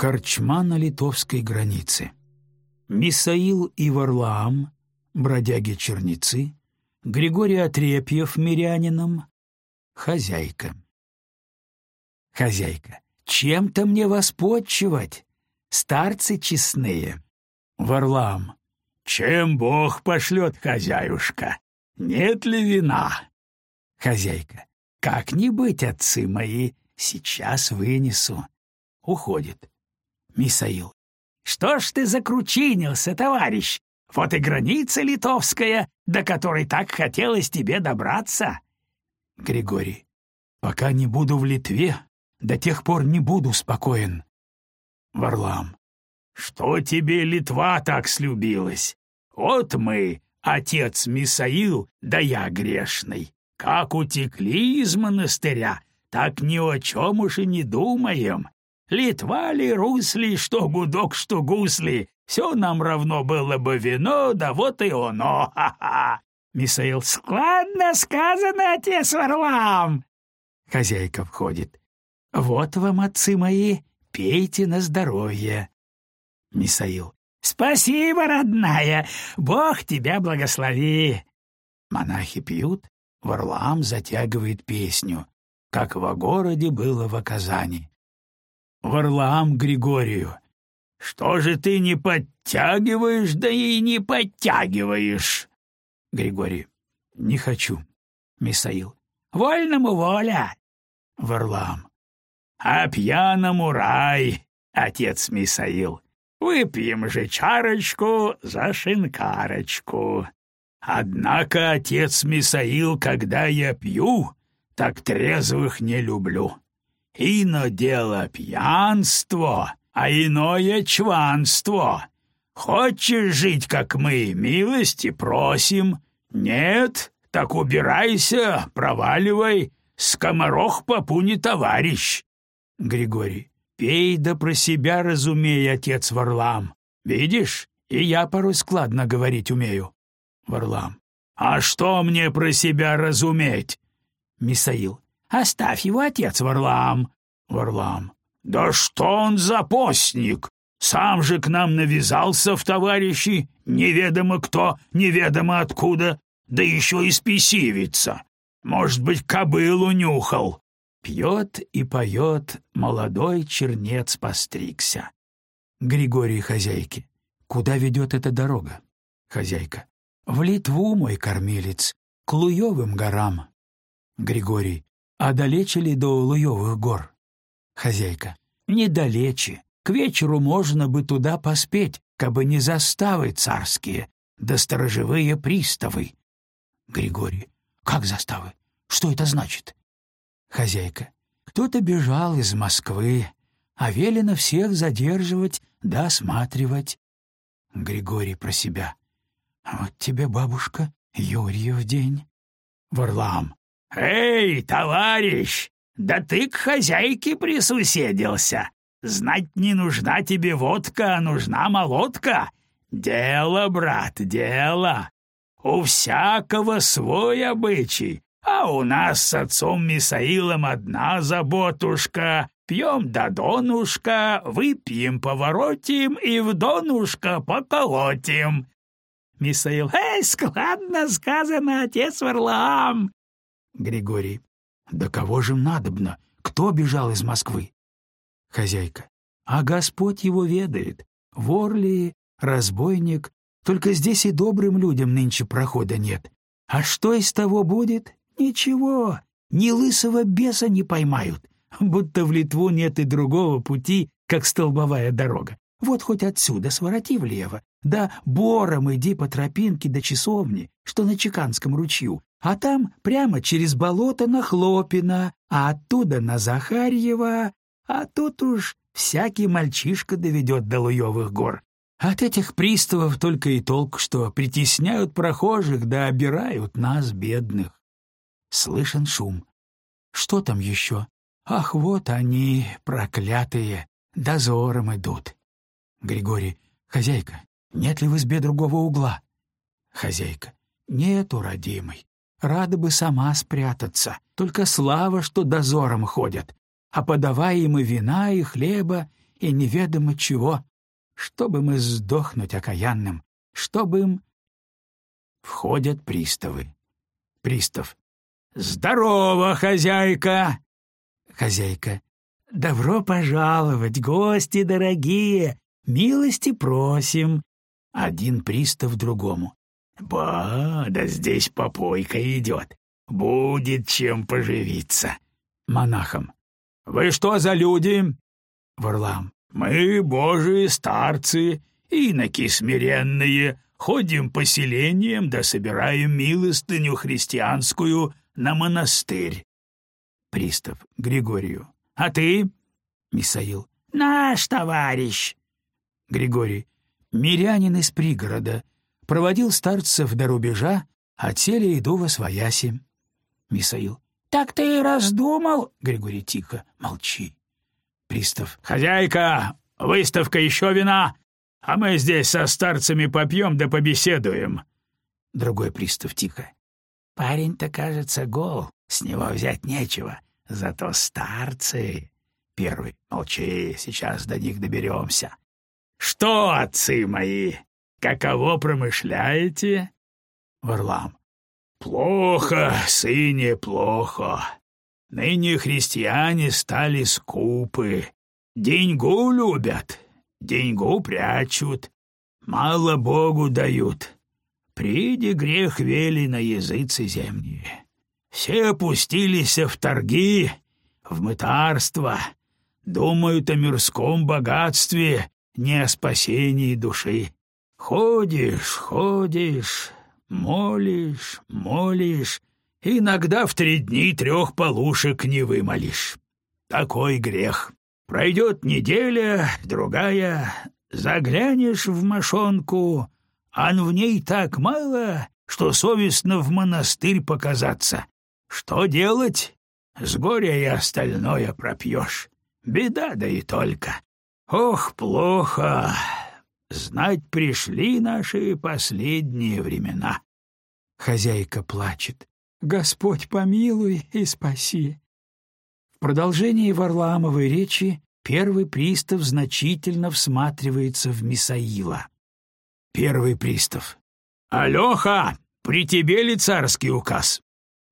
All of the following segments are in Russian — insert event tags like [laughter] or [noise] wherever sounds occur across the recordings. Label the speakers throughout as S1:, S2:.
S1: Корчма на литовской границе. Мисаил и Варлаам, бродяги-черницы, Григорий Отрепьев мирянином, хозяйка. Хозяйка. Чем-то мне воспотчевать, старцы честные. Варлаам. Чем Бог пошлет, хозяюшка? Нет ли вина? Хозяйка. Как не быть, отцы мои, сейчас вынесу. Уходит. Мисаил. Что ж ты закручинился, товарищ? Вот и граница литовская, до которой так хотелось тебе добраться. Григорий. Пока не буду в Литве, до тех пор не буду спокоен. Варлам. Что тебе Литва так слюбилась? Вот мы, отец Мисаил, да я грешный. Как утекли из монастыря, так ни о чем уж и не думаем. Литва ли, Русли, что гудок, что гусли, все нам равно было бы вино, да вот и оно, [laughs] ха-ха. Мисаил, складно сказано, отец Варлам. Хозяйка входит. Вот вам, отцы мои, пейте на здоровье. Мисаил. Спасибо, родная, Бог тебя благослови. Монахи пьют, Варлаам затягивает песню, как во городе было в Казани. Варлаам Григорию. «Что же ты не подтягиваешь, да и не подтягиваешь?» Григорий. «Не хочу». Мисаил. «Вольному воля». Варлаам. «А пьяному рай, отец Мисаил. Выпьем же чарочку за шинкарочку. Однако, отец Мисаил, когда я пью, так трезвых не люблю. Ино дело пьянство, а иное чванство. Хочешь жить, как мы, милости просим? Нет, так убирайся, проваливай, скоморох попу не товарищ. Григорий. Пей да про себя разумей, отец Варлам. Видишь, и я порой складно говорить умею. Варлам. А что мне про себя разуметь? Мисаил. Оставь его, отец Варлам. Варлам. Да что он за постник? Сам же к нам навязался в товарищи, неведомо кто, неведомо откуда, да еще и спесивится. Может быть, кобылу нюхал. Пьет и поет, молодой чернец постригся. Григорий хозяйки. Куда ведет эта дорога? Хозяйка. В Литву, мой кормилец, к Луевым горам. Григорий. А далече ли до Луевых гор? Хозяйка. Недалече. К вечеру можно бы туда поспеть, кабы не заставы царские, да сторожевые приставы. Григорий. Как заставы? Что это значит? Хозяйка. Кто-то бежал из Москвы, а велено всех задерживать да осматривать. Григорий про себя. Вот тебе, бабушка, Юрьев день. Варлам. Эй, товарищ, да ты к хозяйке присуседился. Знать не нужна тебе водка, а нужна молотка. Дело, брат, дело. У всякого свой обычай. А у нас с отцом Мисаилом одна заботушка. Пьем до донушка, выпьем, поворотим и в донушка поколотим. Мисаил, эй, складно сказано, отец Варлаам. Григорий, да кого же надобно? Кто бежал из Москвы? Хозяйка, а Господь его ведает. Вор ли, разбойник, только здесь и добрым людям нынче прохода нет. А что из того будет? Ничего, ни лысого беса не поймают, будто в Литву нет и другого пути, как столбовая дорога. Вот хоть отсюда свороти влево, да бором иди по тропинке до часовни, что на Чеканском ручью, а там прямо через болото на Хлопина, а оттуда на Захарьева, а тут уж всякий мальчишка доведет до Луевых гор. От этих приставов только и толк, что притесняют прохожих да обирают нас, бедных. Слышен шум. Что там еще? Ах, вот они, проклятые, дозором идут. Григорий, хозяйка, нет ли в избе другого угла? Хозяйка, нету, родимый. Рада бы сама спрятаться, только слава, что дозором ходят. А подавай им и вина, и хлеба, и неведомо чего, чтобы мы сдохнуть окаянным, чтобы им... Входят приставы. Пристав. «Здорово, хозяйка!» Хозяйка. «Добро пожаловать, гости дорогие! Милости просим!» Один пристав другому. «Ба, да здесь попойка идет. Будет чем поживиться!» Монахом. «Вы что за люди?» Варлам. «Мы, божьи старцы, иноки смиренные, ходим по селениям да собираем милостыню христианскую на монастырь». Пристав Григорию. «А ты?» Мисаил. «Наш товарищ». Григорий. Мирянин из пригорода. Проводил старцев до рубежа, а теле иду во свояси. Мисаил. «Так ты раздумал?» Григорий тихо. «Молчи». Пристав. «Хозяйка, выставка еще вина, а мы здесь со старцами попьем да побеседуем». Другой пристав тихо. «Парень-то, кажется, гол, с него взять нечего, зато старцы...» Первый. «Молчи, сейчас до них доберемся». «Что, отцы мои, каково промышляете?» Варлам. «Плохо, сыне, плохо. Ныне христиане стали скупы, деньгу любят, деньгу прячут, мало Богу дают. Приди грех вели на языцы земные. Все опустились в торги, в мытарство, думают о мирском богатстве, не о спасении души. Ходишь, ходишь, молишь, молишь, Иногда в три дни трех полушек не вымолишь. Такой грех. Пройдет неделя, другая, заглянешь в мошонку, а в ней так мало, что совестно в монастырь показаться. Что делать? С горя и остальное пропьешь. Беда да и только. Ох, плохо. Знать пришли наши последние времена. Хозяйка плачет. Господь помилуй и спаси. В продолжении Варламовой речи первый пристав значительно всматривается в Мисаила. Первый пристав. «Алёха, при тебе ли царский указ?»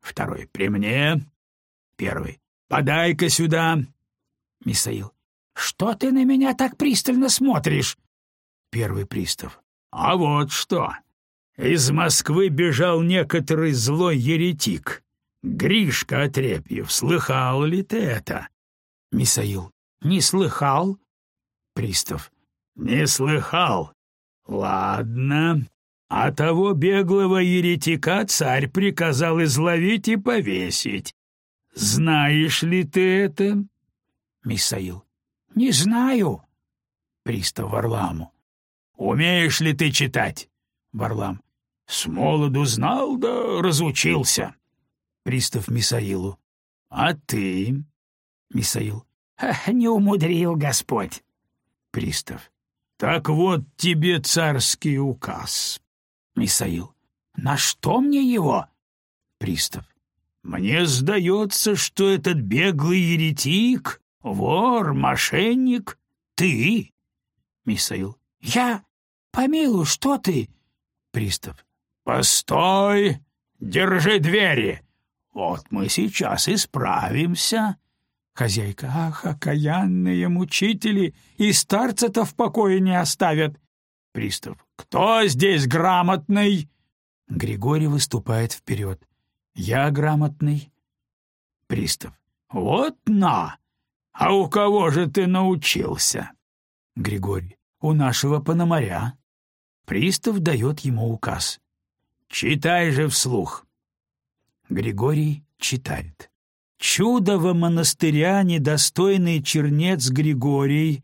S1: Второй. «При мне». Первый. «Подай-ка сюда». Мисаил. «Что ты на меня так пристально смотришь?» Первый пристав. «А вот что. Из Москвы бежал некоторый злой еретик. Гришка Отрепьев, слыхал ли ты это? Мисаил. Не слыхал. Пристав. Не слыхал. Ладно. А того беглого еретика царь приказал изловить и повесить. Знаешь ли ты это? Мисаил. Не знаю. Пристав Варламу. Умеешь ли ты читать? Варлам. С молоду знал, да разучился. Пристав Мисаилу. А ты? Мисаил. Не умудрил Господь. Пристав. Так вот тебе царский указ. Мисаил. На что мне его? Пристав. Мне сдается, что этот беглый еретик, вор, мошенник, ты. Мисаил. Я? Помилуй, что ты? Пристав. «Постой! Держи двери! Вот мы сейчас исправимся!» Хозяйка. «Ах, окаянные мучители! И старца-то в покое не оставят!» Пристав. «Кто здесь грамотный?» Григорий выступает вперед. «Я грамотный». Пристав. «Вот на! А у кого же ты научился?» Григорий. «У нашего пономаря». Пристав дает ему указ. Читай же вслух. Григорий читает. Чудово монастыря недостойный чернец Григорий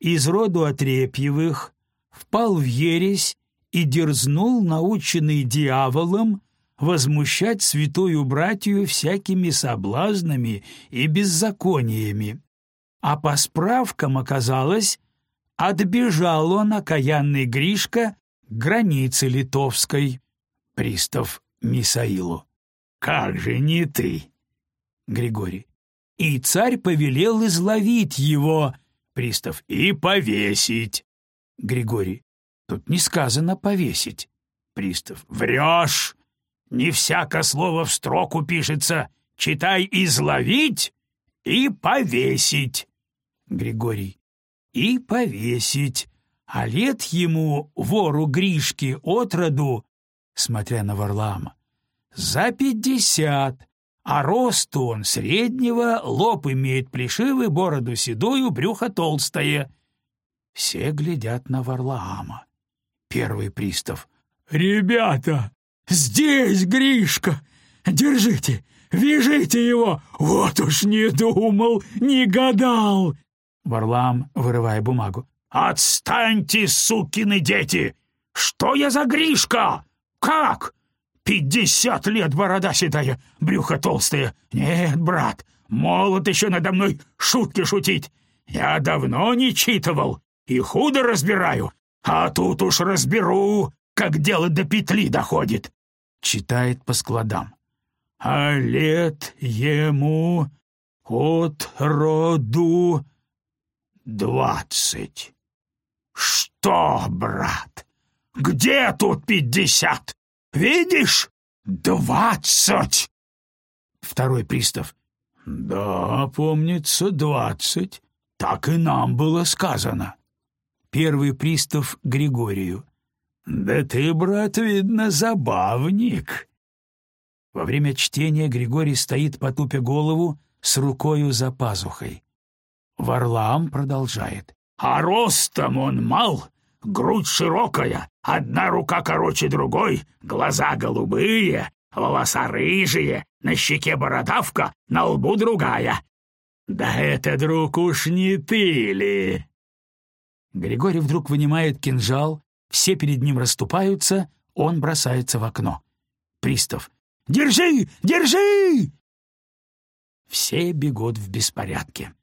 S1: из роду Отрепьевых впал в ересь и дерзнул, наученный дьяволом, возмущать святую братью всякими соблазнами и беззакониями. А по справкам оказалось, отбежал он, окаянный Гришка, к границе литовской. Пристав Мисаилу. «Как же не ты?» Григорий. «И царь повелел изловить его». Пристав. И повесить. Григорий. Тут не сказано повесить. Пристав. Врешь! Не всяко слово в строку пишется. Читай «изловить» и «повесить». Григорий. И повесить. А лет ему, вору Гришке, отроду, смотря на Варлама, за пятьдесят, а рост он среднего, лоб имеет плешивый, бороду седую, брюхо толстое. Все глядят на Варлаама. Первый пристав. «Ребята, здесь Гришка! Держите, вяжите его! Вот уж не думал, не гадал!» Варлам, вырывая бумагу. «Отстаньте, сукины дети! Что я за Гришка? Как? Пятьдесят лет борода седая, брюхо толстое. Нет, брат, молод еще надо мной шутки шутить. Я давно не читывал и худо разбираю, а тут уж разберу, как дело до петли доходит. Читает по складам. А лет ему от роду двадцать. Что, брат, где тут пятьдесят? Видишь? Двадцать!» Второй пристав. «Да, помнится, двадцать. Так и нам было сказано». Первый пристав Григорию. «Да ты, брат, видно, забавник». Во время чтения Григорий стоит, потупя голову, с рукою за пазухой. Варлаам продолжает. «А ростом он мал, грудь широкая, одна рука короче другой, глаза голубые, волоса рыжие, на щеке бородавка, на лбу другая. Да это, друг, уж не ты ли?» Григорий вдруг вынимает кинжал, все перед ним расступаются, он бросается в окно. Пристав. «Держи! Держи!» Все бегут в беспорядке.